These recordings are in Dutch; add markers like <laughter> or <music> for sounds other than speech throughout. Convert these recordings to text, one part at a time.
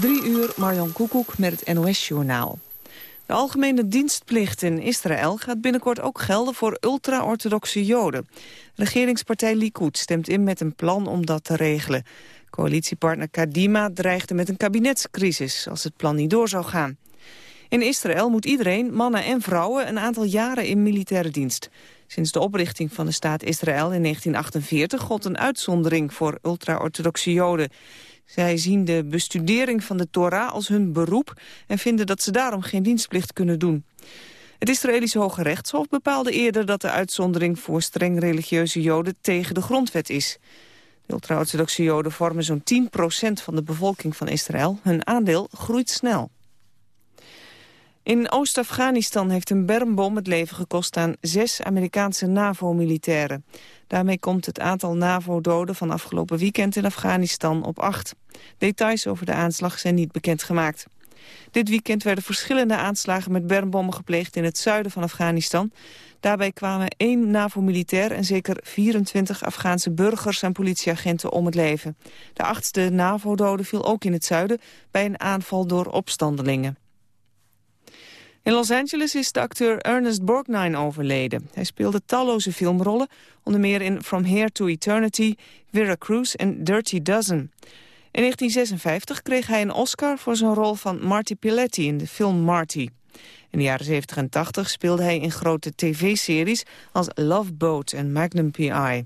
Drie uur, Marjan Koekoek met het NOS-journaal. De algemene dienstplicht in Israël gaat binnenkort ook gelden voor ultra-orthodoxe joden. Regeringspartij Likud stemt in met een plan om dat te regelen. Coalitiepartner Kadima dreigde met een kabinetscrisis als het plan niet door zou gaan. In Israël moet iedereen, mannen en vrouwen, een aantal jaren in militaire dienst. Sinds de oprichting van de staat Israël in 1948 gold een uitzondering voor ultra-orthodoxe joden. Zij zien de bestudering van de Torah als hun beroep... en vinden dat ze daarom geen dienstplicht kunnen doen. Het Israëlische Hoge Rechtshof bepaalde eerder dat de uitzondering... voor streng religieuze joden tegen de grondwet is. De ultra-orthodoxe joden vormen zo'n 10% van de bevolking van Israël. Hun aandeel groeit snel. In Oost-Afghanistan heeft een bermbom het leven gekost aan zes Amerikaanse NAVO-militairen. Daarmee komt het aantal NAVO-doden van afgelopen weekend in Afghanistan op acht. Details over de aanslag zijn niet bekendgemaakt. Dit weekend werden verschillende aanslagen met bermbommen gepleegd in het zuiden van Afghanistan. Daarbij kwamen één NAVO-militair en zeker 24 Afghaanse burgers en politieagenten om het leven. De achtste NAVO-dode viel ook in het zuiden bij een aanval door opstandelingen. In Los Angeles is de acteur Ernest Borgnine overleden. Hij speelde talloze filmrollen, onder meer in From Here to Eternity, Vera Cruz en Dirty Dozen. In 1956 kreeg hij een Oscar voor zijn rol van Marty Piletti in de film Marty. In de jaren 70 en 80 speelde hij in grote tv-series als Love Boat en Magnum P.I.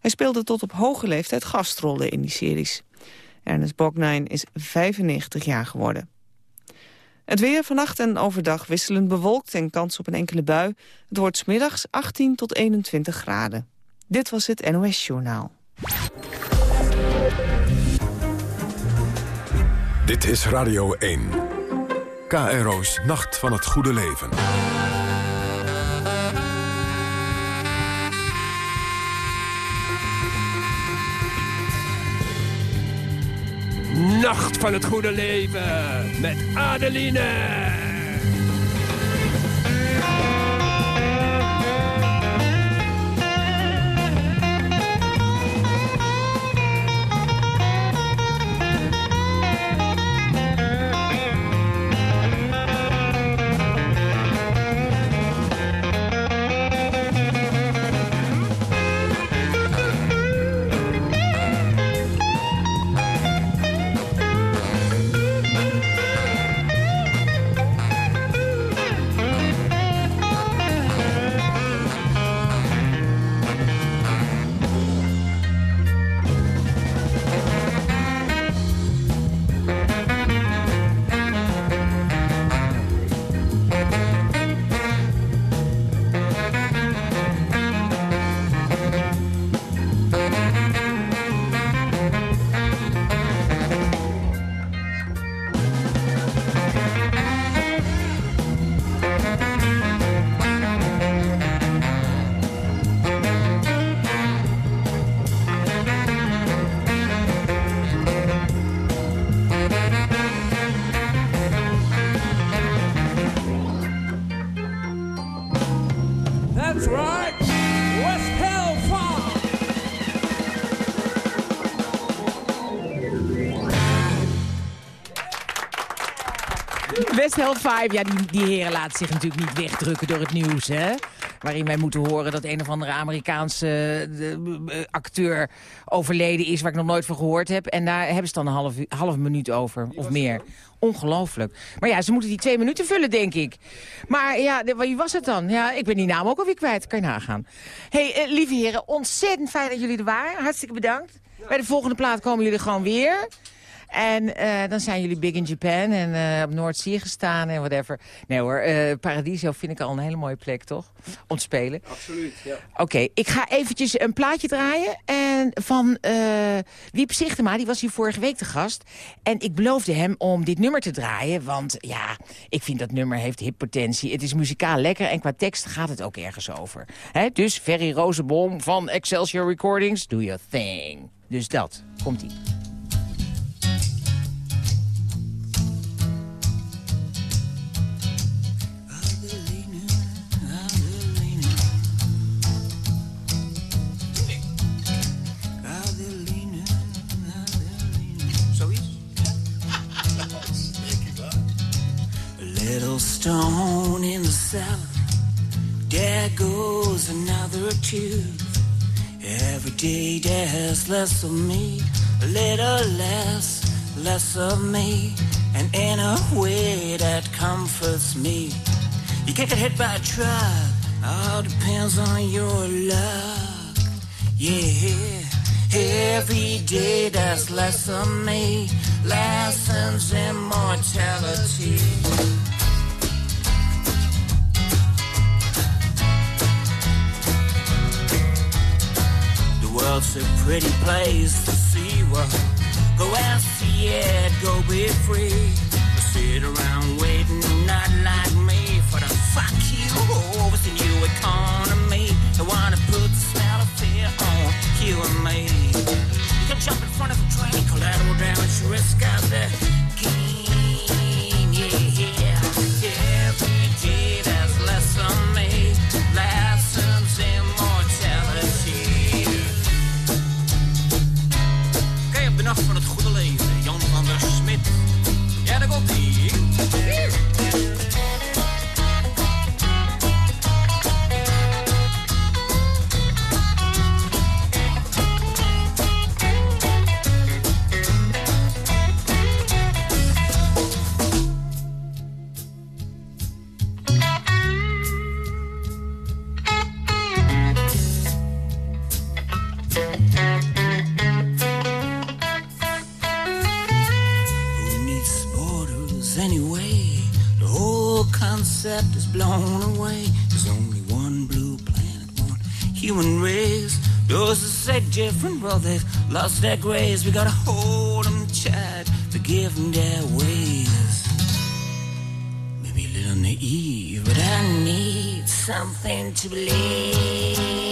Hij speelde tot op hoge leeftijd gastrollen in die series. Ernest Borgnine is 95 jaar geworden. Het weer vannacht en overdag wisselend bewolkt en kans op een enkele bui. Het wordt smiddags 18 tot 21 graden. Dit was het NOS Journaal. Dit is Radio 1. KRO's Nacht van het Goede Leven. Nacht van het Goede Leven met Adeline. Hell 5, ja, die, die heren laten zich natuurlijk niet wegdrukken door het nieuws, hè? Waarin wij moeten horen dat een of andere Amerikaanse de, uh, acteur overleden is... waar ik nog nooit van gehoord heb. En daar hebben ze dan een half, half minuut over, of meer. Ongelooflijk. Maar ja, ze moeten die twee minuten vullen, denk ik. Maar ja, wie was het dan? Ja, ik ben die naam ook alweer kwijt. Kan je nagaan. hey, uh, lieve heren, ontzettend fijn dat jullie er waren. Hartstikke bedankt. Bij de volgende plaat komen jullie gewoon weer. En uh, dan zijn jullie big in Japan en uh, op Noordzee gestaan en whatever. Nee hoor, uh, Paradiso vind ik al een hele mooie plek, toch? Ontspelen. Absoluut, ja. Oké, okay, ik ga eventjes een plaatje draaien. En van Wiep Zichtema, die was hier vorige week te gast. En ik beloofde hem om dit nummer te draaien. Want ja, ik vind dat nummer heeft hippotentie. Het is muzikaal lekker en qua tekst gaat het ook ergens over. He, dus Ferry Rozenboom van Excelsior Recordings, do your thing. Dus dat, komt-ie. Little stone in the cellar. There goes another tooth. Every day there's less of me, a little less, less of me, and in a way that comforts me. You can't get hit by a truck, all depends on your luck. Yeah, every day there's less of me, lessons in mortality. World's a pretty place to see what. Go and see it, go be free. But sit around waiting, not like me, for the fuck you over the new economy. They wanna put the smell of fear on you and me. You can jump in front of a train, collateral damage risk out there. Different, well, they've lost their grace. We gotta hold them tight, forgive them their ways. Maybe a little naive, but I need something to believe.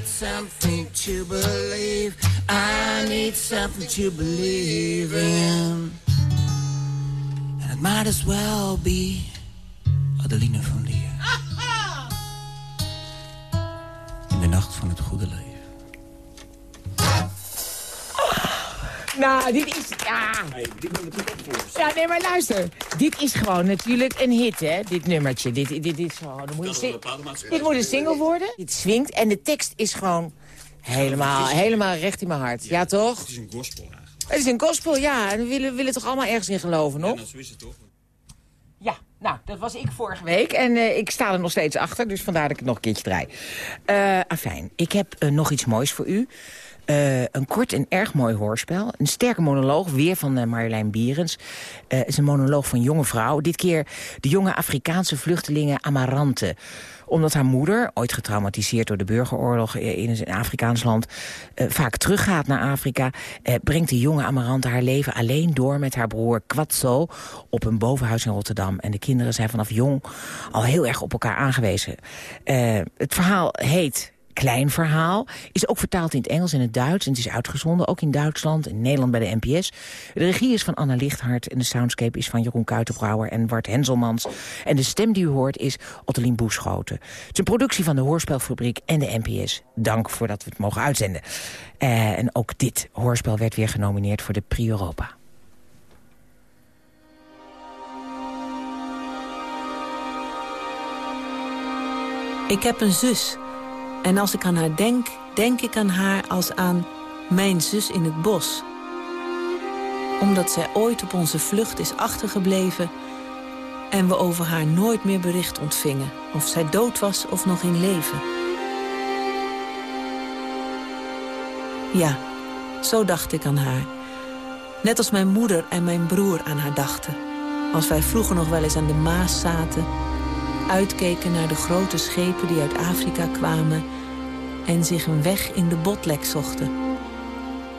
Need something to believe. I need something to believe in. And it might as well be Adeline van Nou, dit is... Ja. Ja, nee, maar luister. Dit is gewoon natuurlijk een hit, hè? Dit nummertje. Dit, dit, dit is gewoon... dan Moet je dit moet een single worden. Dit swingt. En de tekst is gewoon helemaal, helemaal recht in mijn hart. Ja, toch? Het is een gospel eigenlijk. Het is een gospel, ja. En we willen, willen toch allemaal ergens in geloven, nog? Nou, zo is het toch? Ja, nou, dat was ik vorige week. En eh, ik sta er nog steeds achter, dus vandaar dat ik het nog een keertje draai. Eh afijn, ik heb eh, nog iets moois voor u. Eh, een kort en erg mooi hoorspel. Een sterke monoloog, weer van eh, Marjolein Bierens. Eh, is een monoloog van jonge vrouw. Dit keer de jonge Afrikaanse vluchtelingen Amarante omdat haar moeder, ooit getraumatiseerd door de burgeroorlog in een Afrikaans land, vaak teruggaat naar Afrika, brengt de jonge Amarante haar leven alleen door met haar broer Kwatso op een bovenhuis in Rotterdam. En de kinderen zijn vanaf jong al heel erg op elkaar aangewezen. Het verhaal heet klein verhaal. Is ook vertaald in het Engels en het Duits. En het is uitgezonden, ook in Duitsland en Nederland bij de NPS. De regie is van Anna Lichthart en de soundscape is van Jeroen Kuitenbrouwer en Bart Henselmans. En de stem die u hoort is Ottelien Boeschoten. Het is een productie van de Hoorspelfabriek en de NPS. Dank voor dat we het mogen uitzenden. Eh, en ook dit hoorspel werd weer genomineerd voor de Prix Europa. Ik heb een zus. En als ik aan haar denk, denk ik aan haar als aan mijn zus in het bos. Omdat zij ooit op onze vlucht is achtergebleven... en we over haar nooit meer bericht ontvingen... of zij dood was of nog in leven. Ja, zo dacht ik aan haar. Net als mijn moeder en mijn broer aan haar dachten. Als wij vroeger nog wel eens aan de Maas zaten... uitkeken naar de grote schepen die uit Afrika kwamen... en zich een weg in de botlek zochten.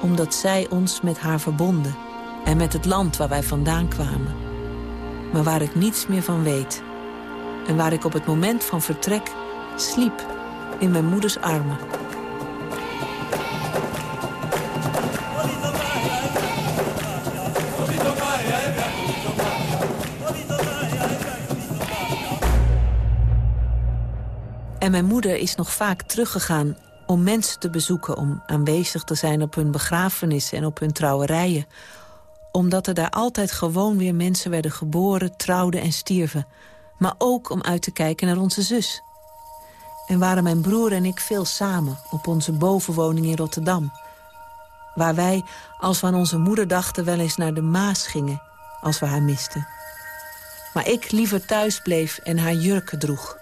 Omdat zij ons met haar verbonden... en met het land waar wij vandaan kwamen. Maar waar ik niets meer van weet. En waar ik op het moment van vertrek sliep in mijn moeders armen. Mijn moeder is nog vaak teruggegaan om mensen te bezoeken... om aanwezig te zijn op hun begrafenissen en op hun trouwerijen. Omdat er daar altijd gewoon weer mensen werden geboren, trouwden en stierven. Maar ook om uit te kijken naar onze zus. En waren mijn broer en ik veel samen op onze bovenwoning in Rotterdam. Waar wij, als we aan onze moeder dachten, wel eens naar de Maas gingen... als we haar misten. Maar ik liever thuis bleef en haar jurken droeg.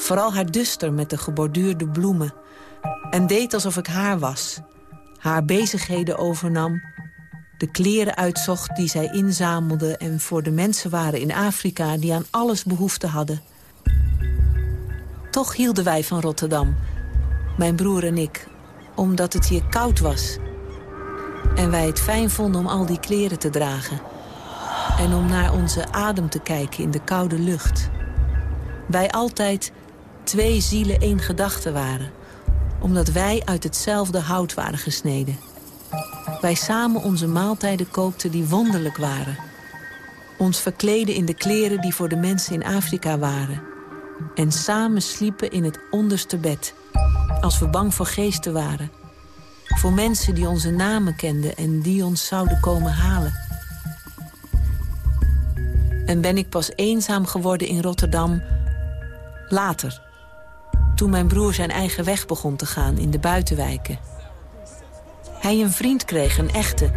Vooral haar duster met de geborduurde bloemen. En deed alsof ik haar was. Haar bezigheden overnam. De kleren uitzocht die zij inzamelde... en voor de mensen waren in Afrika die aan alles behoefte hadden. Toch hielden wij van Rotterdam. Mijn broer en ik. Omdat het hier koud was. En wij het fijn vonden om al die kleren te dragen. En om naar onze adem te kijken in de koude lucht. Wij altijd twee zielen één gedachte waren. Omdat wij uit hetzelfde hout waren gesneden. Wij samen onze maaltijden kookten die wonderlijk waren. Ons verkleden in de kleren die voor de mensen in Afrika waren. En samen sliepen in het onderste bed. Als we bang voor geesten waren. Voor mensen die onze namen kenden en die ons zouden komen halen. En ben ik pas eenzaam geworden in Rotterdam later toen mijn broer zijn eigen weg begon te gaan in de buitenwijken. Hij een vriend kreeg, een echte,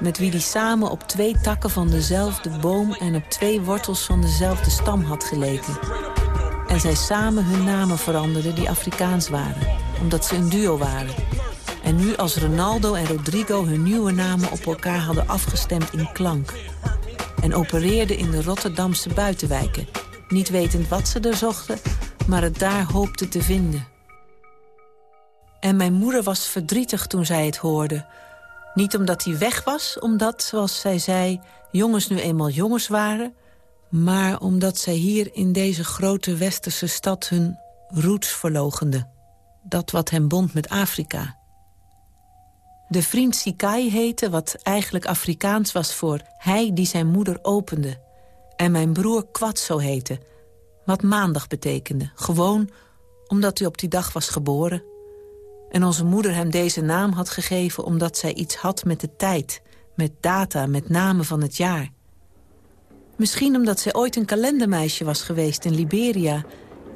met wie hij samen op twee takken van dezelfde boom... en op twee wortels van dezelfde stam had geleken. En zij samen hun namen veranderden die Afrikaans waren, omdat ze een duo waren. En nu als Ronaldo en Rodrigo hun nieuwe namen op elkaar hadden afgestemd in klank. En opereerden in de Rotterdamse buitenwijken, niet wetend wat ze er zochten maar het daar hoopte te vinden. En mijn moeder was verdrietig toen zij het hoorde. Niet omdat hij weg was, omdat, zoals zij zei... jongens nu eenmaal jongens waren... maar omdat zij hier in deze grote westerse stad hun roots verlogende. Dat wat hem bond met Afrika. De vriend Sikai heette, wat eigenlijk Afrikaans was voor... hij die zijn moeder opende. En mijn broer Kwatso heette wat maandag betekende. Gewoon omdat hij op die dag was geboren. En onze moeder hem deze naam had gegeven omdat zij iets had met de tijd. Met data, met namen van het jaar. Misschien omdat zij ooit een kalendermeisje was geweest in Liberia...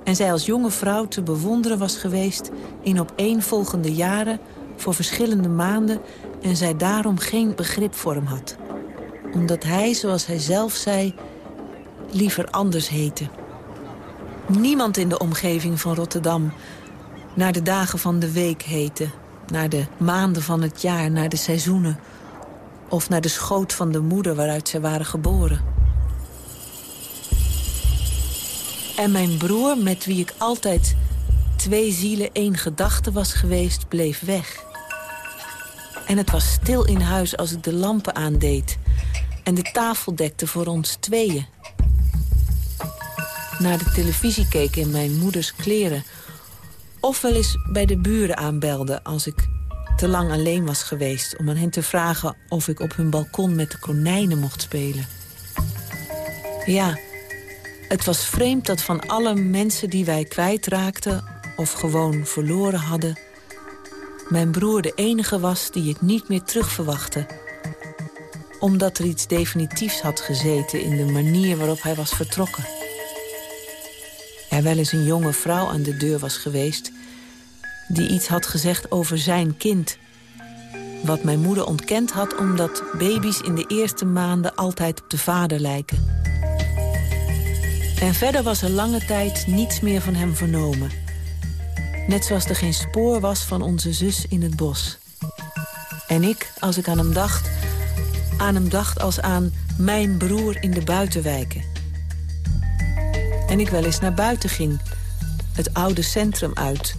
en zij als jonge vrouw te bewonderen was geweest... in opeenvolgende jaren voor verschillende maanden... en zij daarom geen begrip voor hem had. Omdat hij, zoals hij zelf zei, liever anders heette. Niemand in de omgeving van Rotterdam naar de dagen van de week heette. Naar de maanden van het jaar, naar de seizoenen. Of naar de schoot van de moeder waaruit zij waren geboren. En mijn broer, met wie ik altijd twee zielen één gedachte was geweest, bleef weg. En het was stil in huis als ik de lampen aandeed... en de tafel dekte voor ons tweeën naar de televisie keken in mijn moeders kleren. Of wel eens bij de buren aanbelde als ik te lang alleen was geweest... om aan hen te vragen of ik op hun balkon met de konijnen mocht spelen. Ja, het was vreemd dat van alle mensen die wij kwijtraakten... of gewoon verloren hadden... mijn broer de enige was die ik niet meer terugverwachtte omdat er iets definitiefs had gezeten in de manier waarop hij was vertrokken er wel eens een jonge vrouw aan de deur was geweest... die iets had gezegd over zijn kind. Wat mijn moeder ontkend had omdat baby's in de eerste maanden altijd op de vader lijken. En verder was er lange tijd niets meer van hem vernomen. Net zoals er geen spoor was van onze zus in het bos. En ik, als ik aan hem dacht, aan hem dacht als aan mijn broer in de buitenwijken en ik wel eens naar buiten ging. Het oude centrum uit.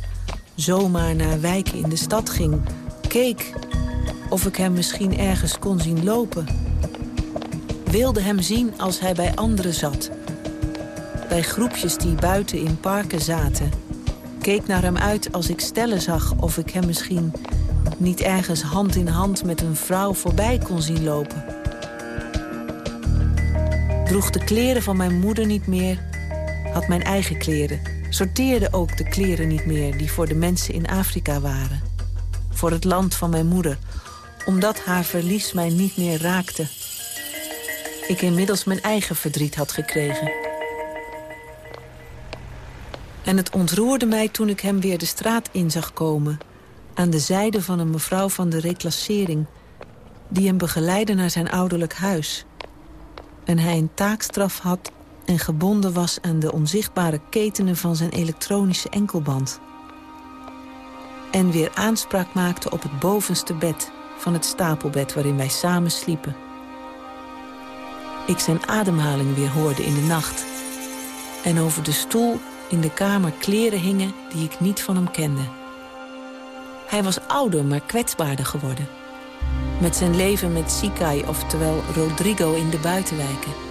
Zomaar naar wijken in de stad ging. Keek of ik hem misschien ergens kon zien lopen. Wilde hem zien als hij bij anderen zat. Bij groepjes die buiten in parken zaten. Keek naar hem uit als ik stellen zag of ik hem misschien niet ergens hand in hand met een vrouw voorbij kon zien lopen. Droeg de kleren van mijn moeder niet meer had mijn eigen kleren. sorteerde ook de kleren niet meer die voor de mensen in Afrika waren. Voor het land van mijn moeder, omdat haar verlies mij niet meer raakte. Ik inmiddels mijn eigen verdriet had gekregen. En het ontroerde mij toen ik hem weer de straat in zag komen... aan de zijde van een mevrouw van de reclassering... die hem begeleidde naar zijn ouderlijk huis. En hij een taakstraf had en gebonden was aan de onzichtbare ketenen van zijn elektronische enkelband. En weer aanspraak maakte op het bovenste bed van het stapelbed waarin wij samen sliepen. Ik zijn ademhaling weer hoorde in de nacht. En over de stoel in de kamer kleren hingen die ik niet van hem kende. Hij was ouder, maar kwetsbaarder geworden. Met zijn leven met Sikai, oftewel Rodrigo in de buitenwijken.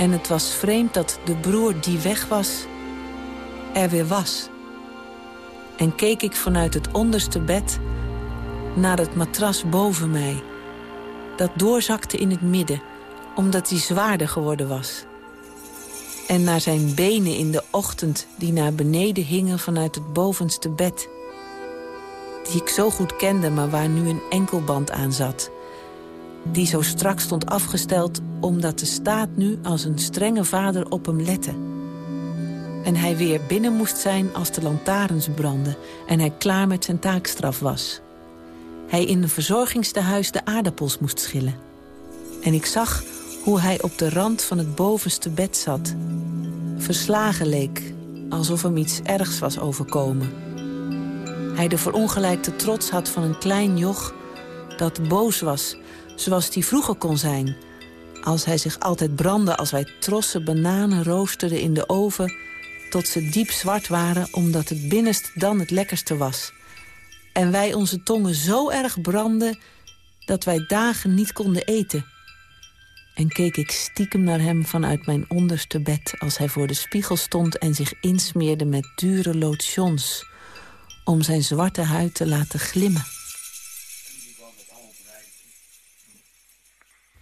En het was vreemd dat de broer die weg was, er weer was. En keek ik vanuit het onderste bed naar het matras boven mij. Dat doorzakte in het midden, omdat hij zwaarder geworden was. En naar zijn benen in de ochtend die naar beneden hingen vanuit het bovenste bed. Die ik zo goed kende, maar waar nu een enkelband aan zat. Die zo strak stond afgesteld omdat de staat nu als een strenge vader op hem lette. En hij weer binnen moest zijn als de lantaarns brandden... en hij klaar met zijn taakstraf was. Hij in een verzorgingstehuis de aardappels moest schillen. En ik zag hoe hij op de rand van het bovenste bed zat. Verslagen leek, alsof hem iets ergs was overkomen. Hij de verongelijkte trots had van een klein joch dat boos was, zoals die vroeger kon zijn... als hij zich altijd brandde als wij trossen bananen roosterden in de oven... tot ze diep zwart waren, omdat het binnenst dan het lekkerste was. En wij onze tongen zo erg brandden dat wij dagen niet konden eten en keek ik stiekem naar hem vanuit mijn onderste bed... als hij voor de spiegel stond en zich insmeerde met dure lotions... om zijn zwarte huid te laten glimmen.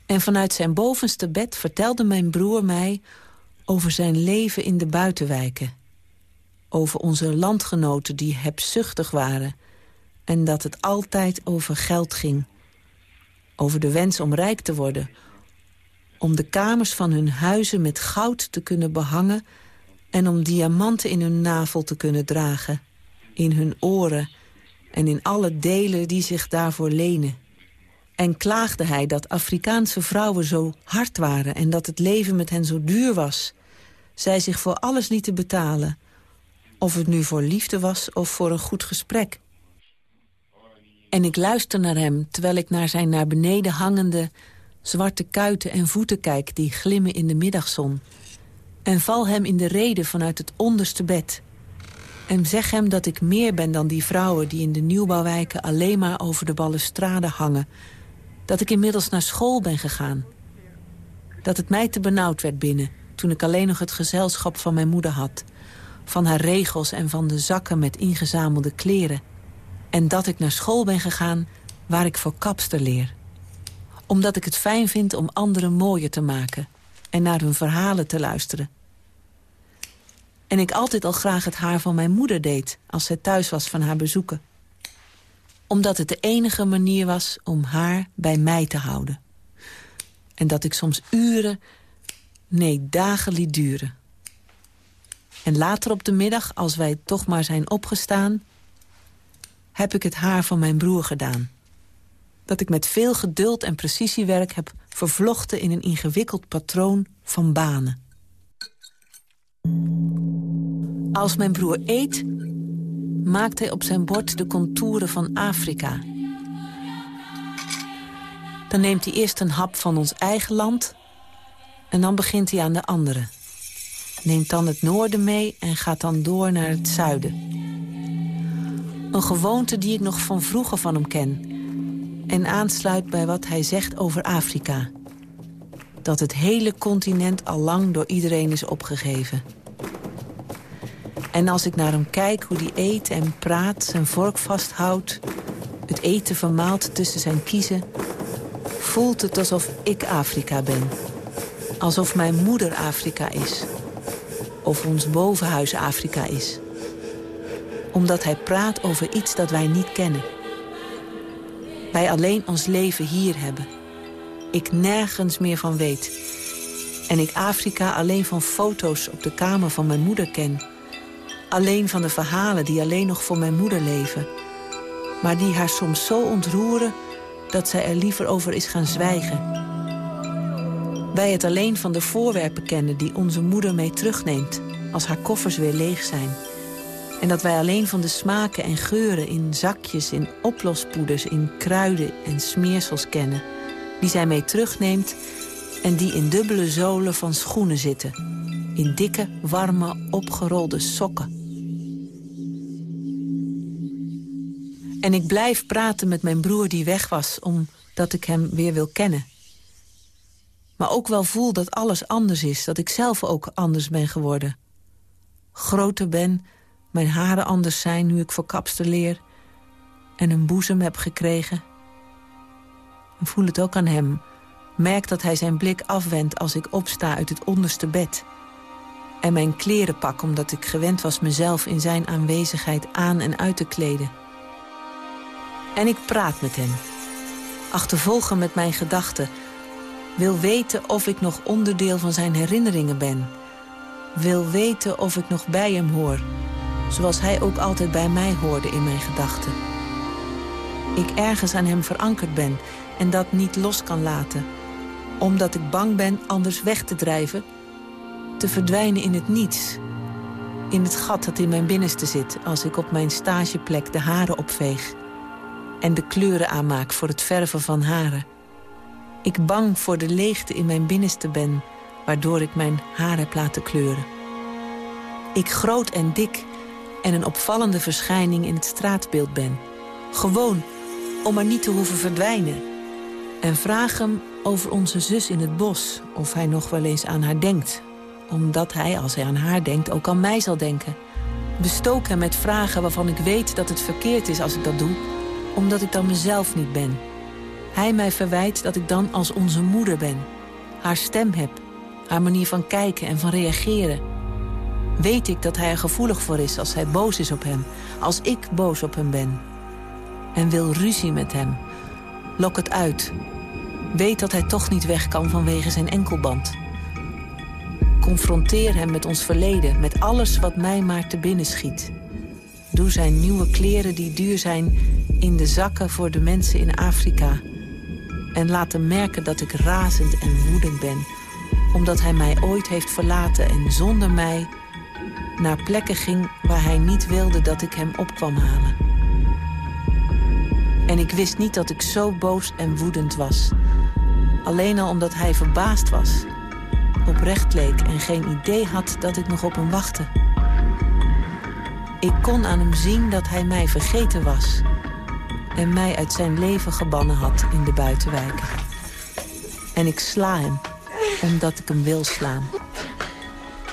En vanuit zijn bovenste bed vertelde mijn broer mij... over zijn leven in de buitenwijken. Over onze landgenoten die hebzuchtig waren... en dat het altijd over geld ging. Over de wens om rijk te worden om de kamers van hun huizen met goud te kunnen behangen... en om diamanten in hun navel te kunnen dragen, in hun oren... en in alle delen die zich daarvoor lenen. En klaagde hij dat Afrikaanse vrouwen zo hard waren... en dat het leven met hen zo duur was. Zij zich voor alles lieten betalen. Of het nu voor liefde was of voor een goed gesprek. En ik luister naar hem, terwijl ik naar zijn naar beneden hangende zwarte kuiten en voeten kijk die glimmen in de middagzon. En val hem in de reden vanuit het onderste bed. En zeg hem dat ik meer ben dan die vrouwen die in de nieuwbouwwijken alleen maar over de balustrade hangen. Dat ik inmiddels naar school ben gegaan. Dat het mij te benauwd werd binnen toen ik alleen nog het gezelschap van mijn moeder had. Van haar regels en van de zakken met ingezamelde kleren. En dat ik naar school ben gegaan waar ik voor kapster leer omdat ik het fijn vind om anderen mooier te maken... en naar hun verhalen te luisteren. En ik altijd al graag het haar van mijn moeder deed... als zij thuis was van haar bezoeken. Omdat het de enige manier was om haar bij mij te houden. En dat ik soms uren, nee dagen liet duren. En later op de middag, als wij toch maar zijn opgestaan... heb ik het haar van mijn broer gedaan dat ik met veel geduld en precisiewerk heb vervlochten in een ingewikkeld patroon van banen. Als mijn broer eet, maakt hij op zijn bord de contouren van Afrika. Dan neemt hij eerst een hap van ons eigen land... en dan begint hij aan de andere. Neemt dan het noorden mee en gaat dan door naar het zuiden. Een gewoonte die ik nog van vroeger van hem ken en aansluit bij wat hij zegt over Afrika. Dat het hele continent al lang door iedereen is opgegeven. En als ik naar hem kijk hoe hij eet en praat, zijn vork vasthoudt... het eten vermaalt tussen zijn kiezen... voelt het alsof ik Afrika ben. Alsof mijn moeder Afrika is. over ons bovenhuis Afrika is. Omdat hij praat over iets dat wij niet kennen. Wij alleen ons leven hier hebben. Ik nergens meer van weet. En ik Afrika alleen van foto's op de kamer van mijn moeder ken. Alleen van de verhalen die alleen nog voor mijn moeder leven. Maar die haar soms zo ontroeren dat zij er liever over is gaan zwijgen. Wij het alleen van de voorwerpen kennen die onze moeder mee terugneemt... als haar koffers weer leeg zijn. En dat wij alleen van de smaken en geuren in zakjes, in oplospoeders... in kruiden en smeersels kennen... die zij mee terugneemt en die in dubbele zolen van schoenen zitten. In dikke, warme, opgerolde sokken. En ik blijf praten met mijn broer die weg was... omdat ik hem weer wil kennen. Maar ook wel voel dat alles anders is. Dat ik zelf ook anders ben geworden. Groter ben, mijn haren anders zijn nu ik voor kapster leer... en een boezem heb gekregen. En voel het ook aan hem. Merk dat hij zijn blik afwendt als ik opsta uit het onderste bed... en mijn kleren pak omdat ik gewend was mezelf in zijn aanwezigheid aan en uit te kleden. En ik praat met hem. Achtervolgen met mijn gedachten. Wil weten of ik nog onderdeel van zijn herinneringen ben. Wil weten of ik nog bij hem hoor. Zoals hij ook altijd bij mij hoorde in mijn gedachten. Ik ergens aan hem verankerd ben en dat niet los kan laten. Omdat ik bang ben anders weg te drijven. Te verdwijnen in het niets. In het gat dat in mijn binnenste zit als ik op mijn stageplek de haren opveeg en de kleuren aanmaak voor het verven van haren. Ik bang voor de leegte in mijn binnenste ben, waardoor ik mijn haar heb laten kleuren. Ik groot en dik en een opvallende verschijning in het straatbeeld ben. Gewoon om maar niet te hoeven verdwijnen. En vraag hem over onze zus in het bos, of hij nog wel eens aan haar denkt. Omdat hij, als hij aan haar denkt, ook aan mij zal denken. Bestook hem met vragen waarvan ik weet dat het verkeerd is als ik dat doe omdat ik dan mezelf niet ben. Hij mij verwijt dat ik dan als onze moeder ben. Haar stem heb, haar manier van kijken en van reageren. Weet ik dat hij er gevoelig voor is als hij boos is op hem. Als ik boos op hem ben. En wil ruzie met hem. Lok het uit. Weet dat hij toch niet weg kan vanwege zijn enkelband. Confronteer hem met ons verleden, met alles wat mij maar te binnen schiet. Doe zijn nieuwe kleren die duur zijn in de zakken voor de mensen in Afrika. En laat hem merken dat ik razend en woedend ben. Omdat hij mij ooit heeft verlaten en zonder mij naar plekken ging waar hij niet wilde dat ik hem op kwam halen. En ik wist niet dat ik zo boos en woedend was. Alleen al omdat hij verbaasd was. Oprecht leek en geen idee had dat ik nog op hem wachtte. Ik kon aan hem zien dat hij mij vergeten was... en mij uit zijn leven gebannen had in de buitenwijken. En ik sla hem, omdat ik hem wil slaan.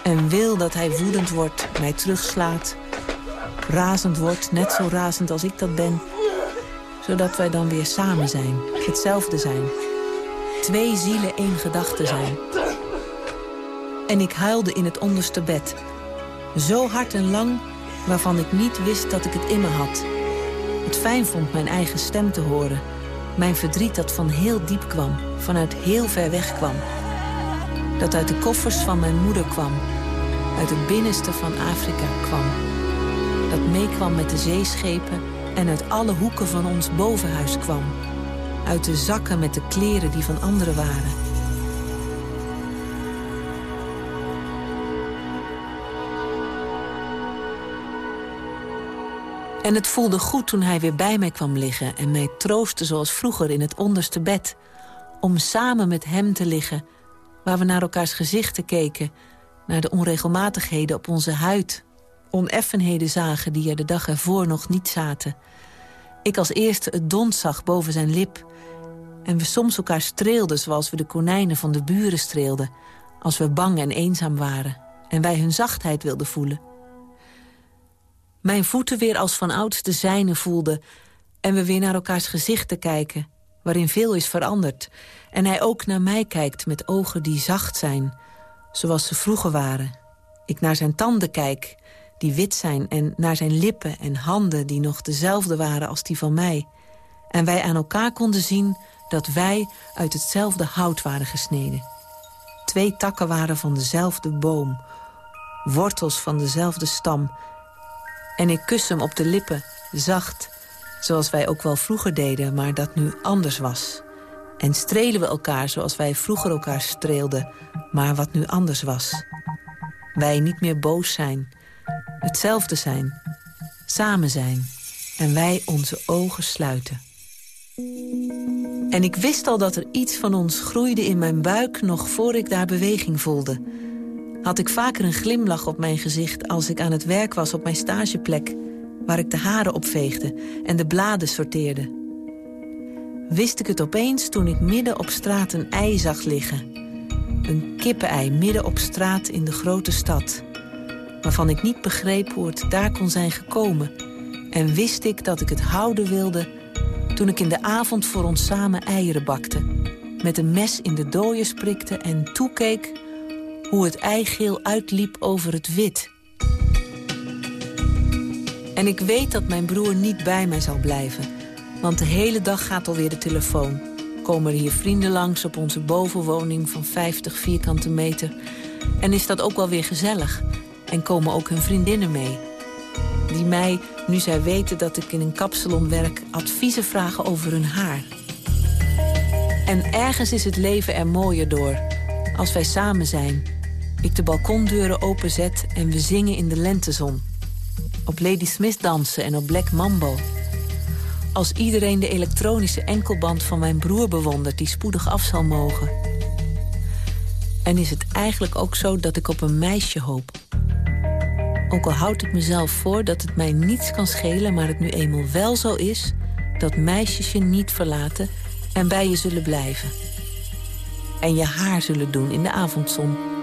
En wil dat hij woedend wordt, mij terugslaat... razend wordt, net zo razend als ik dat ben... zodat wij dan weer samen zijn, hetzelfde zijn. Twee zielen, één gedachte zijn. En ik huilde in het onderste bed. Zo hard en lang waarvan ik niet wist dat ik het in me had. Fijn vond mijn eigen stem te horen. Mijn verdriet dat van heel diep kwam, vanuit heel ver weg kwam. Dat uit de koffers van mijn moeder kwam, uit het binnenste van Afrika kwam. Dat meekwam met de zeeschepen en uit alle hoeken van ons bovenhuis kwam. Uit de zakken met de kleren die van anderen waren En het voelde goed toen hij weer bij mij kwam liggen... en mij troostte zoals vroeger in het onderste bed. Om samen met hem te liggen, waar we naar elkaars gezichten keken... naar de onregelmatigheden op onze huid... oneffenheden zagen die er de dag ervoor nog niet zaten. Ik als eerste het dons zag boven zijn lip... en we soms elkaar streelden zoals we de konijnen van de buren streelden... als we bang en eenzaam waren en wij hun zachtheid wilden voelen... Mijn voeten weer als van ouds de zijne voelde... en we weer naar elkaars gezichten kijken, waarin veel is veranderd. En hij ook naar mij kijkt met ogen die zacht zijn, zoals ze vroeger waren. Ik naar zijn tanden kijk, die wit zijn... en naar zijn lippen en handen die nog dezelfde waren als die van mij. En wij aan elkaar konden zien dat wij uit hetzelfde hout waren gesneden. Twee takken waren van dezelfde boom. Wortels van dezelfde stam. En ik kus hem op de lippen, zacht, zoals wij ook wel vroeger deden... maar dat nu anders was. En strelen we elkaar zoals wij vroeger elkaar streelden... maar wat nu anders was. Wij niet meer boos zijn, hetzelfde zijn, samen zijn... en wij onze ogen sluiten. En ik wist al dat er iets van ons groeide in mijn buik... nog voor ik daar beweging voelde. Had ik vaker een glimlach op mijn gezicht... als ik aan het werk was op mijn stageplek... waar ik de haren opveegde en de bladen sorteerde. Wist ik het opeens toen ik midden op straat een ei zag liggen. Een kippenei midden op straat in de grote stad. Waarvan ik niet begreep hoe het daar kon zijn gekomen. En wist ik dat ik het houden wilde toen ik in de avond voor ons samen eieren bakte. Met een mes in de dooiers prikte en toekeek hoe het eigeel uitliep over het wit. En ik weet dat mijn broer niet bij mij zal blijven. Want de hele dag gaat alweer de telefoon. Komen er hier vrienden langs op onze bovenwoning van 50 vierkante meter. En is dat ook wel weer gezellig. En komen ook hun vriendinnen mee die mij, nu zij weten dat ik in een kapsalon werk... adviezen vragen over hun haar. En ergens is het leven er mooier door. Als wij samen zijn. Ik de balkondeuren openzet en we zingen in de lentezon. Op Lady Smith dansen en op Black Mambo. Als iedereen de elektronische enkelband van mijn broer bewondert... die spoedig af zal mogen. En is het eigenlijk ook zo dat ik op een meisje hoop... Ook al houd ik mezelf voor dat het mij niets kan schelen... maar het nu eenmaal wel zo is dat meisjes je niet verlaten... en bij je zullen blijven. En je haar zullen doen in de avondzon.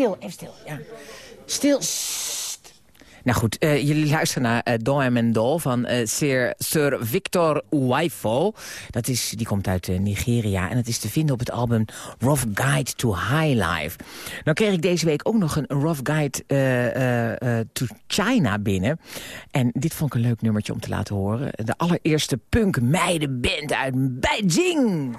Stil, even stil. Ja. Stil. Nou goed, uh, jullie luisteren naar uh, Don en Mendol van uh, Sir, Sir Victor Uwaifo. Dat is, die komt uit Nigeria en het is te vinden op het album Rough Guide to High Life. Nou kreeg ik deze week ook nog een Rough Guide to China binnen. En dit vond ik een leuk nummertje om te laten horen. De allereerste punk meidenband uit Beijing.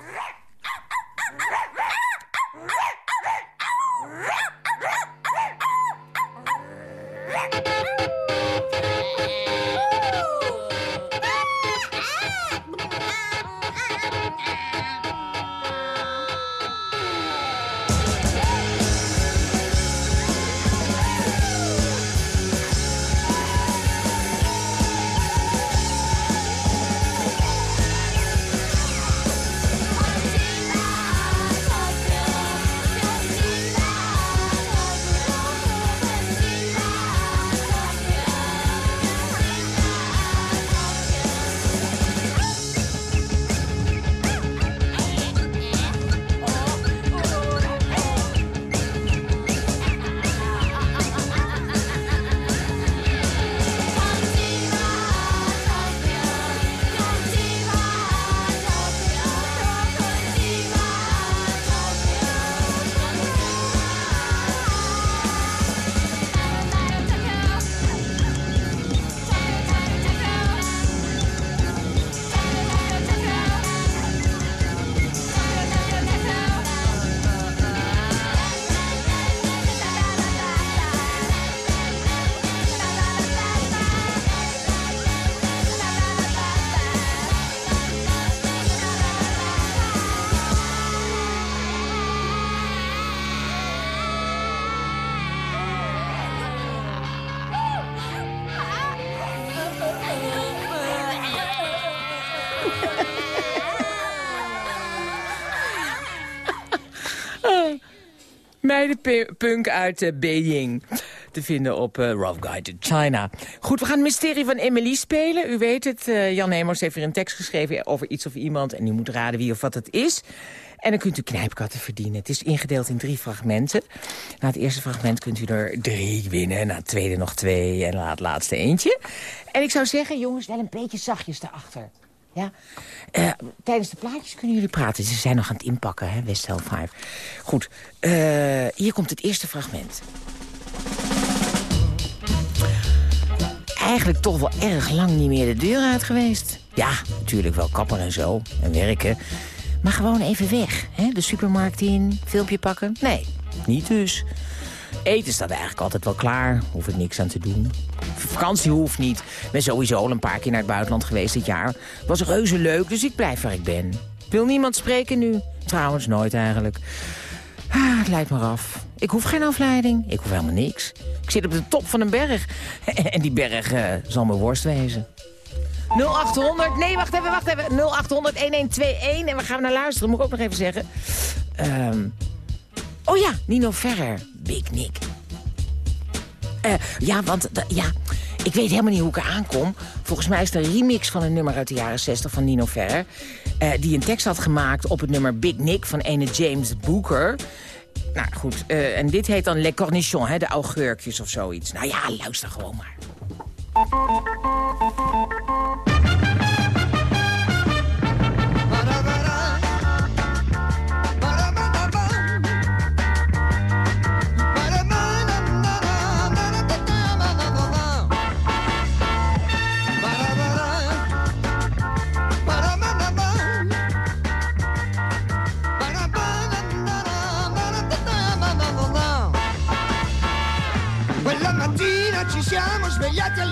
Punk uit uh, Beijing. Te vinden op uh, Rough Guide to China. Goed, we gaan het mysterie van Emily spelen. U weet het, uh, Jan Nemos heeft weer een tekst geschreven over iets of iemand... en u moet raden wie of wat het is. En dan kunt u knijpkatten verdienen. Het is ingedeeld in drie fragmenten. Na het eerste fragment kunt u er drie winnen. Na het tweede nog twee en na het laatste eentje. En ik zou zeggen, jongens, wel een beetje zachtjes erachter. Ja? Uh, tijdens de plaatjes kunnen jullie praten. Ze zijn nog aan het inpakken, hè, West 5. Goed, uh, hier komt het eerste fragment. Eigenlijk toch wel erg lang niet meer de deur uit geweest. Ja, natuurlijk wel kapper en zo, en werken. Maar gewoon even weg, hè? de supermarkt in, filmpje pakken. Nee, niet dus. Eten staat eigenlijk altijd wel klaar. Hoef ik niks aan te doen. Vakantie hoeft niet. Ben sowieso al een paar keer naar het buitenland geweest dit jaar. Was reuze leuk, dus ik blijf waar ik ben. Wil niemand spreken nu? Trouwens, nooit eigenlijk. Ah, het leidt maar af. Ik hoef geen afleiding. Ik hoef helemaal niks. Ik zit op de top van een berg. <laughs> en die berg uh, zal mijn worst wezen. 0800, nee, wacht even, wacht even. 0800 1121 en we gaan naar luisteren, moet ik ook nog even zeggen. Um, oh ja, Nino Ferrer. Big Nick. Uh, ja, want ja, ik weet helemaal niet hoe ik er aankom. Volgens mij is het een remix van een nummer uit de jaren 60 van Nino Ferrer. Uh, die een tekst had gemaakt op het nummer Big Nick van ene James Booker. Nou goed, uh, en dit heet dan Le Cornichon, hè, de augurkjes of zoiets. Nou ja, luister gewoon maar.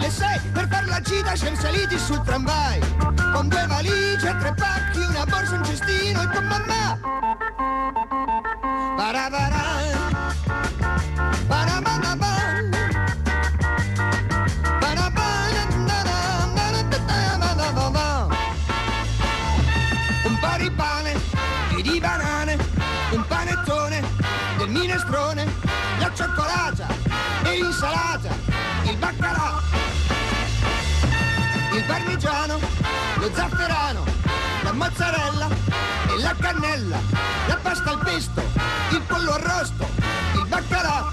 Sei per far la gita, siamo saliti sul tramvai. Con due valigie, tre pacchi, una borsa, un cestino e con mamma. Parabara, Un po' pane e di banane, un panettone minestrone, la cioccolata e l'insalata parmigiano, lo zafferano, la mozzarella e la cannella, la pasta al pesto, il pollo arrosto, il baccalà.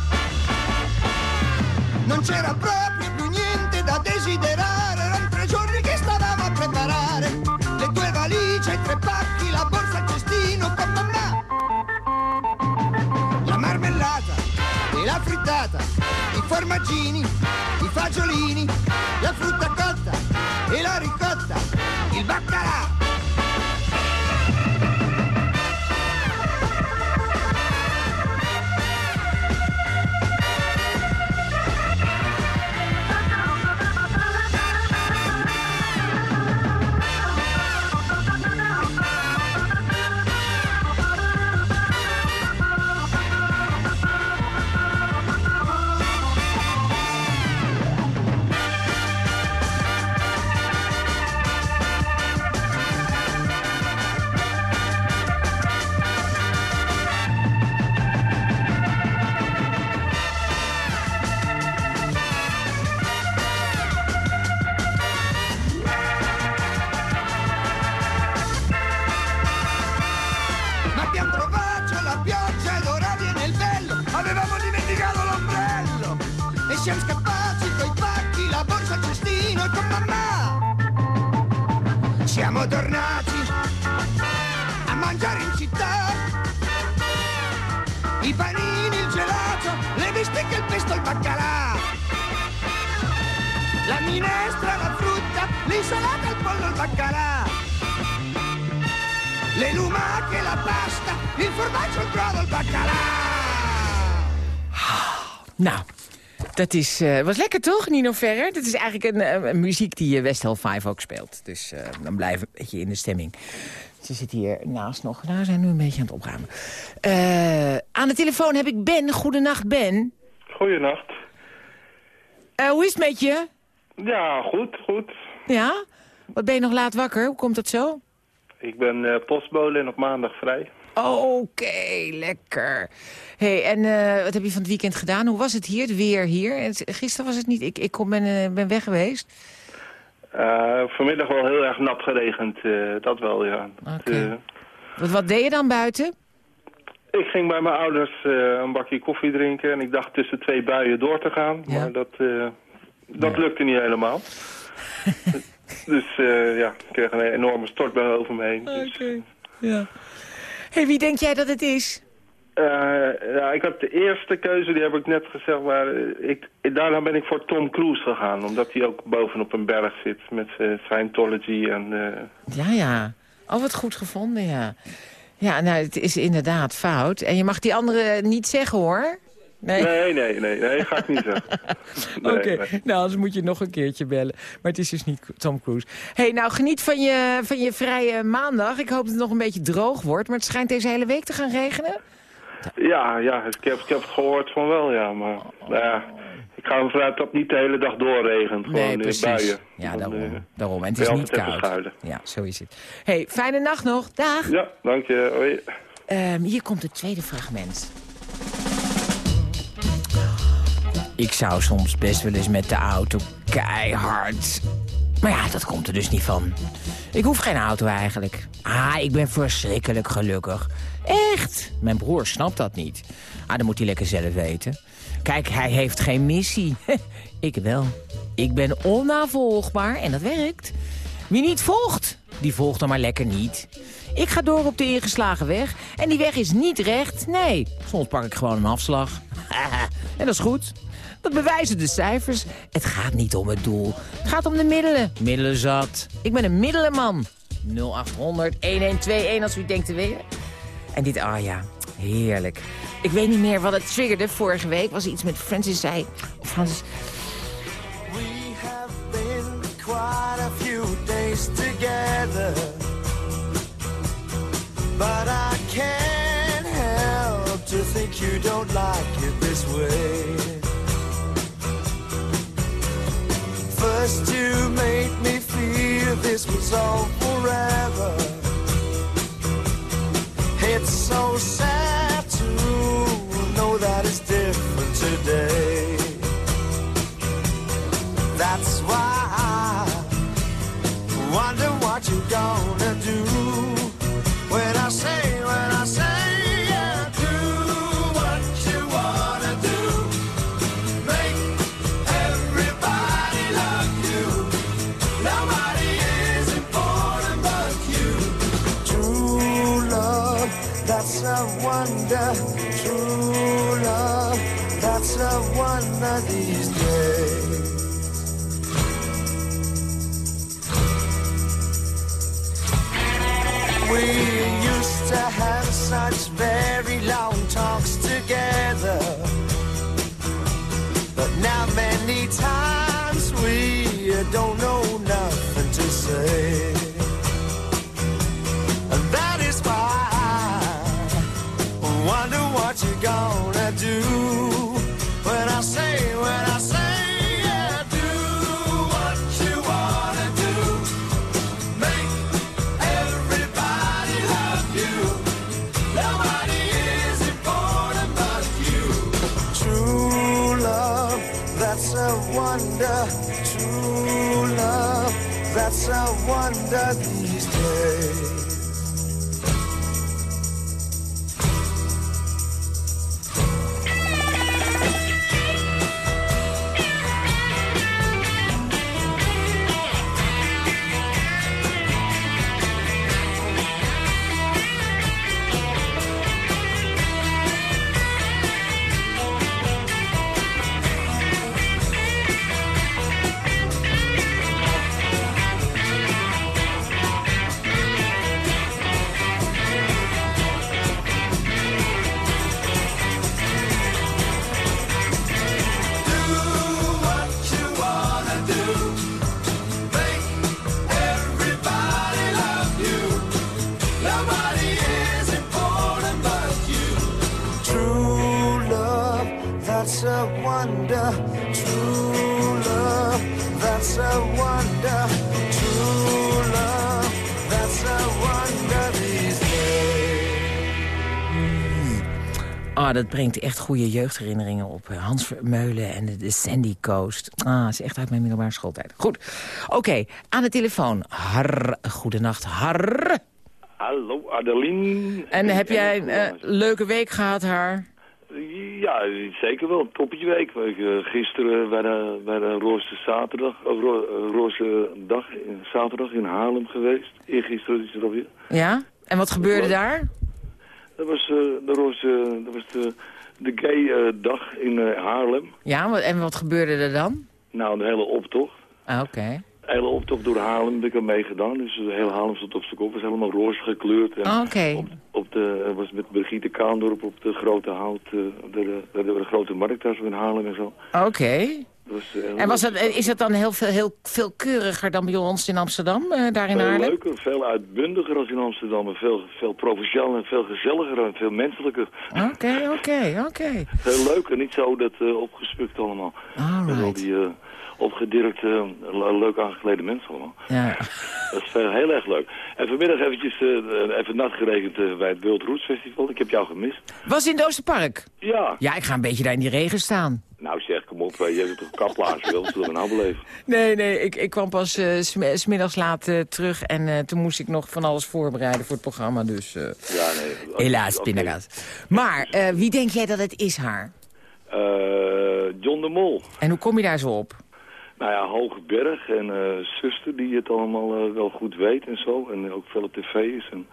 Non c'era proprio più niente da desiderare, erano tre giorni che stavamo a preparare. Le due valigie, i tre pacchi, la borsa, il cestino con mamma. La marmellata e la frittata, i formaggini, i fagiolini, la frutta cotta e la ricotta, il baccalà. I panini, il gelato, le bistecche, il pesto, il baccalà. La minestra, la frutta, l'insalata, il pollo, il baccalà. Le lumache, la pasta, il formaggio, il brodo, il baccalà. Nou, dat is, eh, was lekker toch, Nino Ferrer? Dat is eigenlijk een, eh, muziek die West Hill 5 ook speelt. Dus eh, dan een beetje in de stemming. Ze zit hier naast nog. Nou, we zijn nu een beetje aan het opruimen. Eh, aan de telefoon heb ik Ben. Goedenacht, Ben. Goedenacht. Eh, hoe is het met je? Ja, goed, goed. Ja? Wat ben je nog laat wakker? Hoe komt dat zo? Ik ben eh postbode en op maandag vrij. Oh, Oké, lekker. hey, en wat heb je van het weekend gedaan? Hoe was het hier, het weer hier? Gisteren was het niet. Ik, ik kom, ben, ben weg geweest. Eh, vanmiddag wel heel erg nat geregend, eh, dat wel, ja. Oké. eh, Wat, wat deed je dan buiten? ik ging bij mijn ouders een bakje koffie drinken en ik dacht tussen twee buien door te gaan. Ja. Maar dat, dat Ja. lukte niet helemaal. <laughs> dus ja, ik kreeg een enorme stortbui over me heen. Dus, Ja. hey, wie denk jij dat het is? Eh, ja, ik had de eerste keuze, die heb ik net gezegd, maar ik, daarna ben ik voor Tom Cruise gegaan. Omdat hij ook bovenop een berg zit met zijn Scientology en... eh, Ja, ja. Oh, wat goed gevonden, ja. Ja, nou, het is inderdaad fout. En je mag die andere niet zeggen, hoor. Nee? Nee, nee, nee, nee, ga ik niet zeggen. <laughs> Nee, Oké, nee. nou, anders moet je nog een keertje bellen. Maar het is dus niet Tom Cruise. hey, nou, geniet van je, van je vrije maandag. Ik hoop dat het nog een beetje droog wordt. Maar het schijnt deze hele week te gaan regenen. Ja, ja, ik heb, ik heb het gehoord van wel, ja, maar nou ja, ik ga ervan uit dat het niet de hele dag doorregent, gewoon nee, in precies. buien. Ja, daarom. eh, daarom. En het is niet koud. Ja, zo is het. hey, fijne nacht nog. Dag. Ja, dank je. Hoi. Ehm, hier komt het tweede fragment. Ik zou soms best wel eens met de auto keihard. Maar ja, dat komt er dus niet van. Ik hoef geen auto eigenlijk. Ah, ik ben verschrikkelijk gelukkig. Echt? Mijn broer snapt dat niet. Ah, dan moet hij lekker zelf weten. Kijk, hij heeft geen missie. <laughs> ik wel. Ik ben onnavolgbaar en dat werkt. Wie niet volgt, die volgt dan maar lekker niet. Ik ga door op de ingeslagen weg. En die weg is niet recht. Nee, soms pak ik gewoon een afslag. <laughs> en dat is goed. Dat bewijzen de cijfers. Het gaat niet om het doel. Het gaat om de middelen. Middelen zat. Ik ben een middelenman. 0800 1121 als u denkt te weten. En dit, ah ja, heerlijk. Ik weet niet meer wat het triggerde. Vorige week was er iets met Francis zei... Of Francis, We have been quite a few days together. But I can't help to think you don't like it this way. First you made me feel this was all forever. It's so sad to know that it's different today. That's why I wonder what you're gonna do. Wonder. True love, that's a wonder these days. We used to have such very long talks together. But now many times we don't know nothing to say. That's a wonder Ah, dat brengt echt goede jeugdherinneringen op. eh, Hans Vermeulen en de, de Sandy Coast. Ah, is echt uit mijn middelbare schooltijd. Goed. Oké, aan de telefoon. Har, goedenacht. Har. Hallo Adeline. En heb jij een eh, leuke week gehad, Har? Ja, zeker wel. Toppetje week. Uh, gisteren bij de, bij de Roze Zaterdag, of ro, Roze Dag, in, zaterdag in Haarlem geweest. Eergisteren is het alweer. Ja? En wat gebeurde daar? Dat was, uh, de, Roze, dat was de, de gay dag in Haarlem. Ja, en wat gebeurde er dan? Nou, de hele optocht. Ah, Oké. Okay. Hele optocht door Haarlem heb ik er meegedaan. Dus de hele Haarlem stond op zijn kop. was helemaal roze gekleurd. En ah, Oké. Okay. Op, op de, was met Brigitte Kaandorp op de grote hout, de, de, de, de, grote markt daar zo in Haarlem en zo. Oké. Okay. Was, uh, en was dat, is het dan heel veel, heel veel keuriger dan bij ons in Amsterdam, uh, daar in veel Haarlem? leuker, veel uitbundiger als in Amsterdam. En veel, veel provincialer en veel gezelliger en veel menselijker. Oké, oké, oké. Heel leuk en niet zo dat uh, opgespukt allemaal. Alright. Met al die uh, opgedirkte, leuk aangeklede mensen allemaal. Ja. <laughs> Dat is heel erg leuk. En vanmiddag eventjes even nat geregend bij het Wild Roots Festival. Ik heb jou gemist. Was in het Oosterpark? Ja. Ja, ik ga een beetje daar in die regen staan. Nou zeg, kom op, je hebt toch kaplaars wil, zullen we nou beleven? <laughs> Nee, nee, ik, ik kwam pas uh, smiddags laat terug en toen moest ik nog van alles voorbereiden voor het programma, dus ja, nee, helaas, pindakaas. Maar wie denk jij dat het is haar? John de Mol. En hoe kom je daar zo op? Nou ja, Hoge Berg en zuster die het allemaal wel goed weet en zo, en ook veel op tv is. En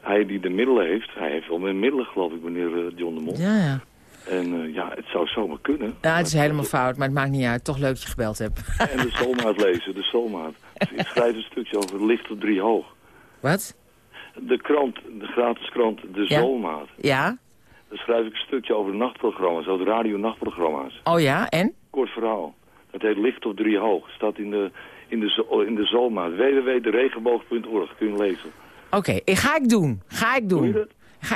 hij die de middelen heeft, hij heeft wel meer middelen geloof ik, meneer John de Mol. Ja, ja. En uh, ja, het zou zomaar kunnen. Ja, het is helemaal fout, maar het maakt niet uit. Toch leuk dat je gebeld hebt. En de Solmaat lezen, de Solmaat. Ik schrijf een stukje over licht op drie hoog. Wat? De krant, de gratis krant, de ja. Ja? Daar schrijf ik een stukje over nachtprogramma's, over radio-nachtprogramma's. Oh ja, en? Kort verhaal. Dat heet Licht op drie hoog. Staat in de, in de, in de www.deregenboog.org. Kun je lezen. Oké, okay, ga ik doen. Ga ik doen. Doe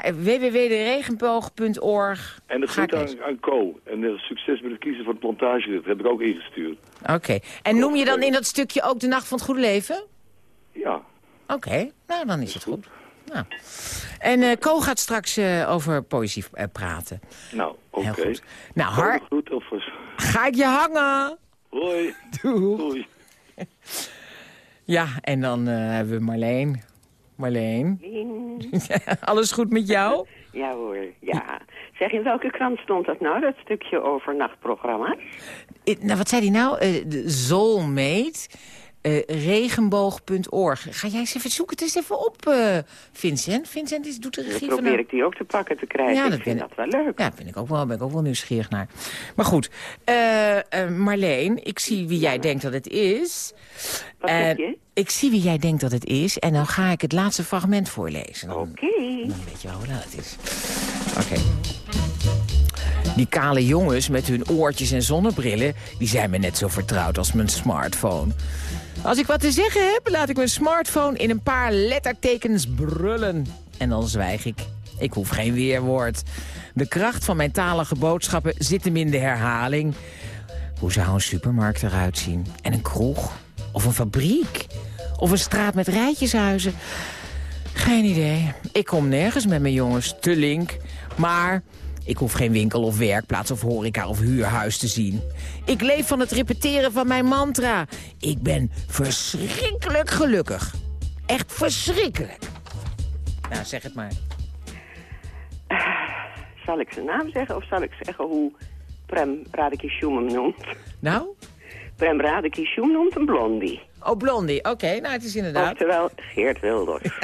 www.deregenboog.org. En dat gaat aan, aan Co. En uh, succes met het kiezen van het plantage. Dat heb ik ook ingestuurd. Oké. Okay. En noem je dan in dat stukje ook de Nacht van het Goede Leven? Ja. Oké, okay. nou dan is het goed. Nou. En uh, Co gaat straks uh, over poëzie uh, praten. Nou, oké. Okay. Nou, har... Goed, alvast. Ga ik je hangen? Hoi. Doei. Doei. ja, en dan hebben we Marleen. Marleen. <laughs> Alles goed met jou? Ja hoor, ja. Zeg, in welke krant stond dat nou, dat stukje over nachtprogramma's? Nou, wat zei hij nou? Uh, de Soulmate. Eh, regenboog.org. Ga jij eens even zoeken? Het eens even op, eh, Vincent. Vincent is, doet de Dan regie probeer van... ik die ook te pakken te krijgen. Ja, ik dat vind ben dat wel leuk. Ja, ben ik ook wel, ben ik ook wel nieuwsgierig naar. Maar goed, eh, Marleen, ik zie wie jij denkt dat het is. Wat En zeg je? Ik zie wie jij denkt dat het is. En dan ga ik het laatste fragment voorlezen. Oké. Dan weet je wel hoe laat het is. Oké. Die kale jongens met hun oortjes en zonnebrillen... die zijn me net zo vertrouwd als mijn smartphone. Als ik wat te zeggen heb, laat ik mijn smartphone in een paar lettertekens brullen. En dan zwijg ik. Ik hoef geen weerwoord. De kracht van mijn talige boodschappen zit hem in de herhaling. Hoe zou een supermarkt eruit zien? En een kroeg? Of een fabriek? Of een straat met rijtjeshuizen? Geen idee. Ik kom nergens met mijn jongens, te link. Maar ik hoef geen winkel of werkplaats of horeca of huurhuis te zien. Ik leef van het repeteren van mijn mantra. Ik ben verschrikkelijk gelukkig. Echt verschrikkelijk. Nou, zeg het maar. <sighs> Zal ik zijn naam zeggen of zal ik zeggen hoe Prem Radikishum hem noemt? Nou? Prem Radikishum noemt een blondie. Oh, Blondie. Oké, nou, het is inderdaad... Oftewel Geert Wilders. <laughs>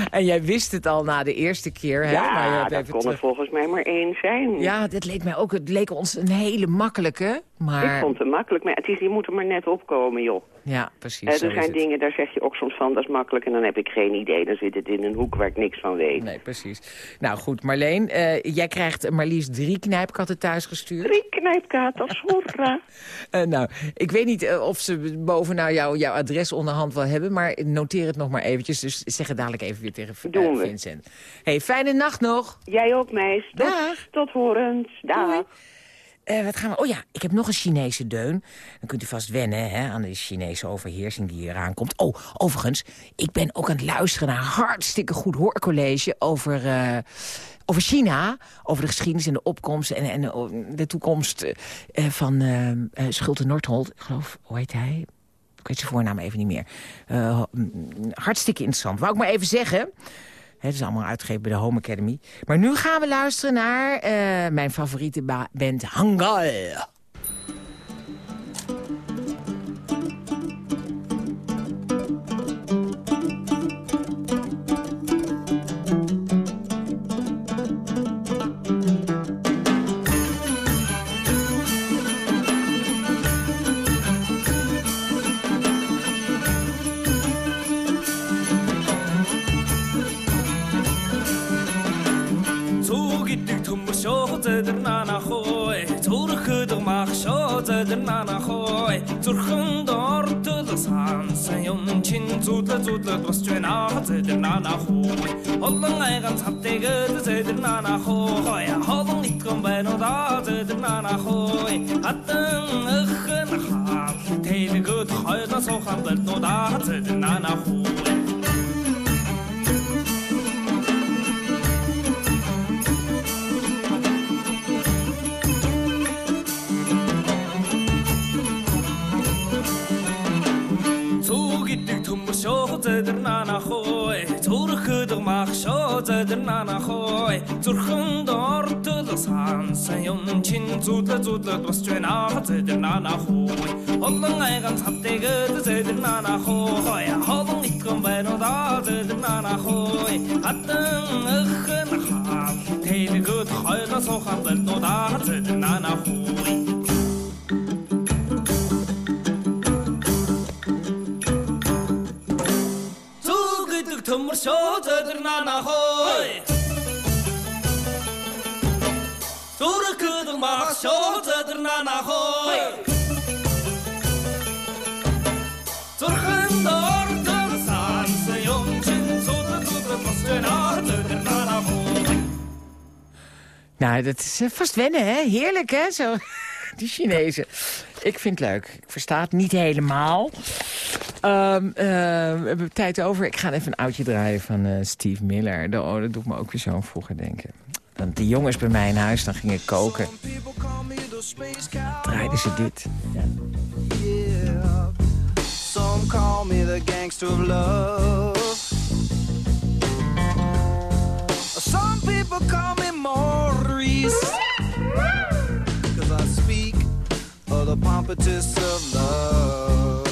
<laughs> En jij wist het al na de eerste keer, hè? maar ja, hebt dat kon er volgens mij maar één zijn. Ja, dit leek mij ook, het leek ons een hele makkelijke, maar... Ik vond het makkelijk, maar het is, je moet er maar net opkomen, joh. Ja, precies. Er zijn dingen, daar zeg je ook soms van, dat is makkelijk en dan heb ik geen idee. Dan zit het in een hoek waar ik niks van weet. Nee, precies. Nou goed, Marleen, eh, jij krijgt maar liefst drie knijpkatten thuis gestuurd. Drie knijpkaten, hoera. <laughs> Eh, nou, ik weet niet eh, of ze boven nou jou, jouw adres onderhand wel hebben... maar noteer het nog maar eventjes, dus zeg het dadelijk even weer tegen Doen. Vincent. hey, fijne nacht nog. Jij ook, meis. Tot, Dag. tot horens. Dag. Doei. Eh, wat gaan we... Oh ja, ik heb nog een Chinese deun. Dan kunt u vast wennen hè, aan de Chinese overheersing die hier aankomt. Oh, overigens, ik ben ook aan het luisteren naar een hartstikke goed hoorcollege over, eh, over China. Over de geschiedenis en de opkomst en, en eh, de toekomst eh, van Schulte Nordholt. Ik geloof, hoe heet hij? Ik weet zijn voornaam even niet meer. Mm, hartstikke interessant. Wou ik maar even zeggen... Het is allemaal uitgegeven bij de Home Academy. Maar nu gaan we luisteren naar eh, mijn favoriete ba- band Hangal. зүрхэнд ортол сансан юм чин зүдлэ зүдлэ босч байна. Зэдэр нана хуу олон айган цавтэйгэр зэдэр нана хуу хая холон итгэн байна да зэдэр нана хуу хатан өхөн хаал тэлгүүд хоёлоо суухан байна да зэдэр нана хуу залрнана хой зүрхэнд ортол сансан юм чин. Зүдлэ зүдлэд босч байна залрнана хой олон айган цавтэйгээр залрнана хой холон итгэн байна да залрнана хой хатан өхөн хаал тэйгүүд хойло сухад залнуу да залрнана хой shote derna na hoy Tur kudur ma shote derna na hoy Turgen dorten san se jongen zote zote pasten arte derna na hoy Nou, dat is eh, vast wennen, hè? Heerlijk, hè? Zo, <laughs> die Chinezen. Ik vind het leuk. Ik versta het niet helemaal. Ehm, eh, we hebben tijd over. Ik ga even een oudje draaien van eh, Steve Miller. De- Oh, dat doet me ook weer zo aan vroeger denken. Want die jongens bij mij in huis, dan gingen koken. Draaiden ze dit. Some call me the gangster of love. Some people call me Maurice. Cause I speak of the pompatus of love.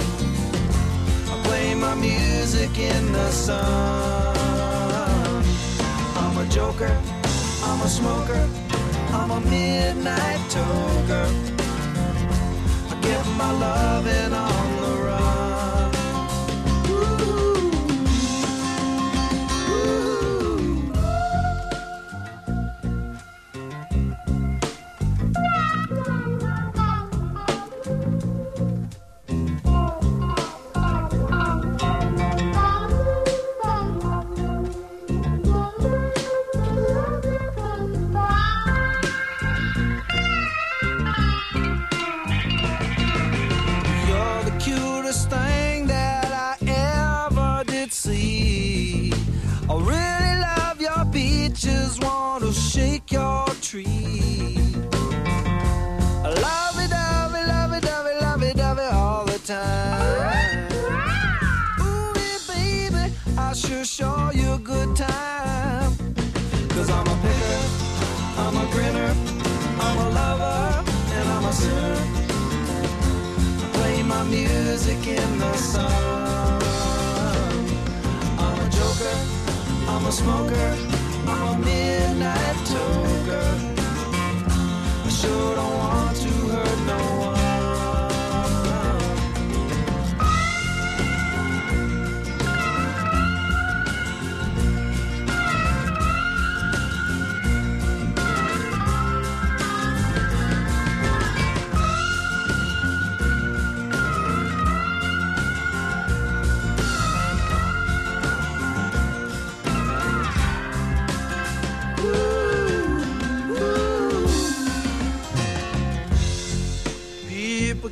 My music in the sun. I'm a joker, I'm a smoker, I'm a midnight toker. I get my loving on the run. Beaches, want to shake your tree. I love it, love it, love it all the time. Ooh, baby, I sure show you a good time. Cause I'm a picker, I'm a grinner, I'm a lover, and I'm a sinner play my music in the sun. I'm a joker, I'm a smoker, I'm a midnight toker. I sure don't want to hurt no one.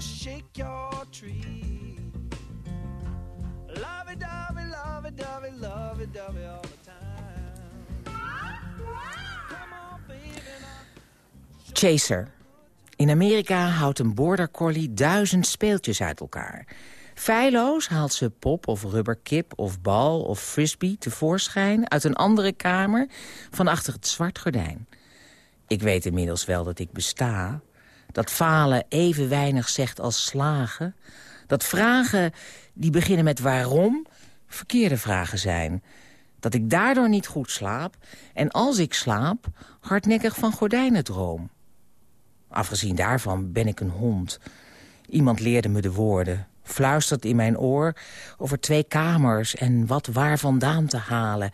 shake your tree. Love it, dovey, love it, dovey, love it, dovey all the time. Chaser. In Amerika houdt een border collie duizend speeltjes uit elkaar. Feilloos haalt ze pop of rubberkip of bal of frisbee tevoorschijn... uit een andere kamer van achter het zwart gordijn. Ik weet inmiddels wel dat ik besta. Dat falen even weinig zegt als slagen. Dat vragen die beginnen met waarom verkeerde vragen zijn. Dat ik daardoor niet goed slaap. En als ik slaap, hardnekkig van gordijnen droom. Afgezien daarvan ben ik een hond. Iemand leerde me de woorden. Fluistert in mijn oor over twee kamers en wat waar vandaan te halen.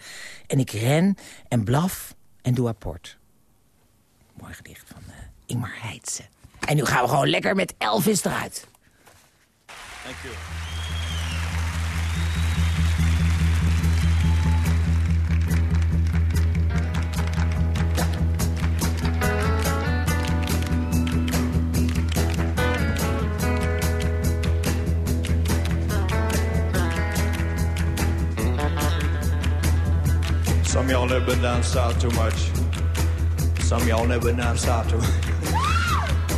En ik ren en blaf en doe apport. Mooi gedicht van uh, Ingmar Heitse. En nu gaan we gewoon lekker met Elvis eruit. Thank you. Some y'all never down south too much. Some y'all never down south too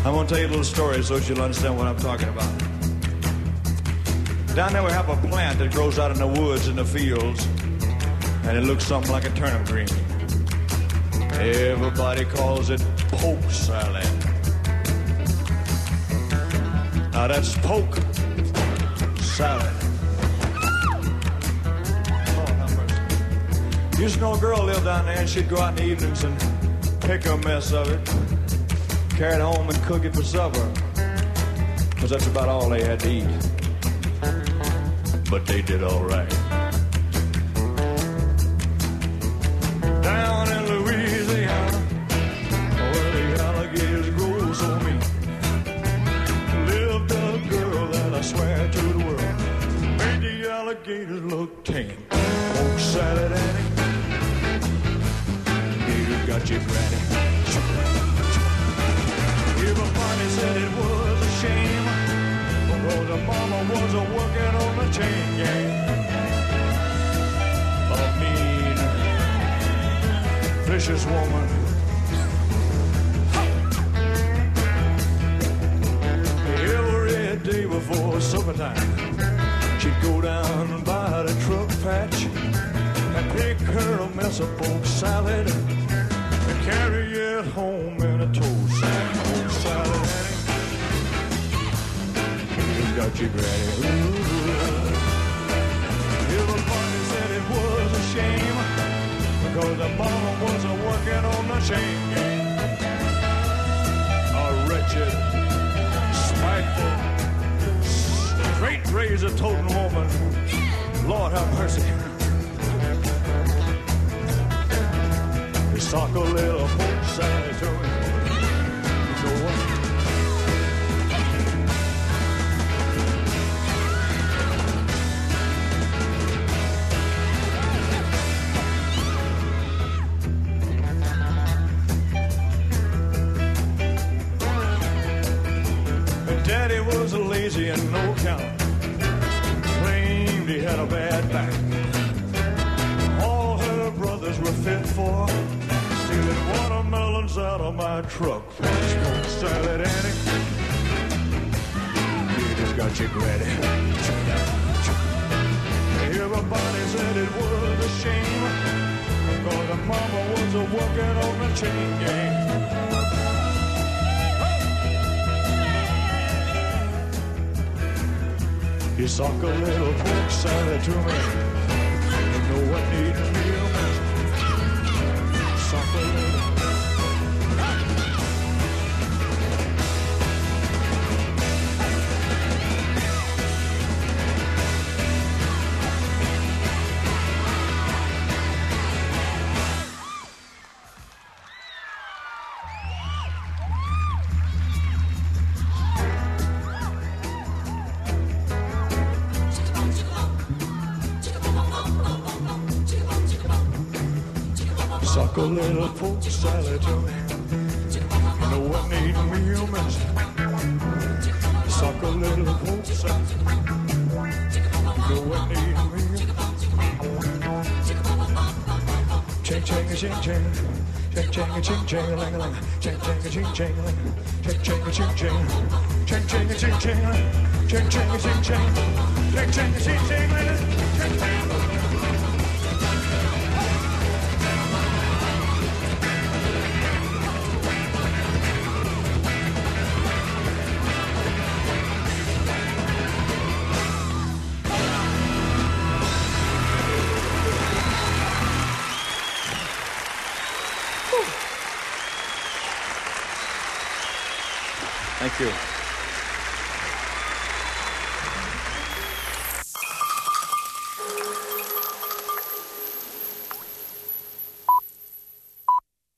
I'm gonna tell you a little story so you'll understand what I'm talking about. Down there we have a plant that grows out in the woods and the fields, and it looks something like a turnip green. Everybody calls it poke salad. Now that's poke salad. Used to know a girl lived down there, and she'd go out in the evenings and pick a mess of it, carry it home and cook it for supper. Because that's about all they had to eat. But they did all right. gang. You suck a little pork salad to me. You know what need ching ching ching ching. Ching ching ching ching. Ching ching ching ching. Ching ching ching ching.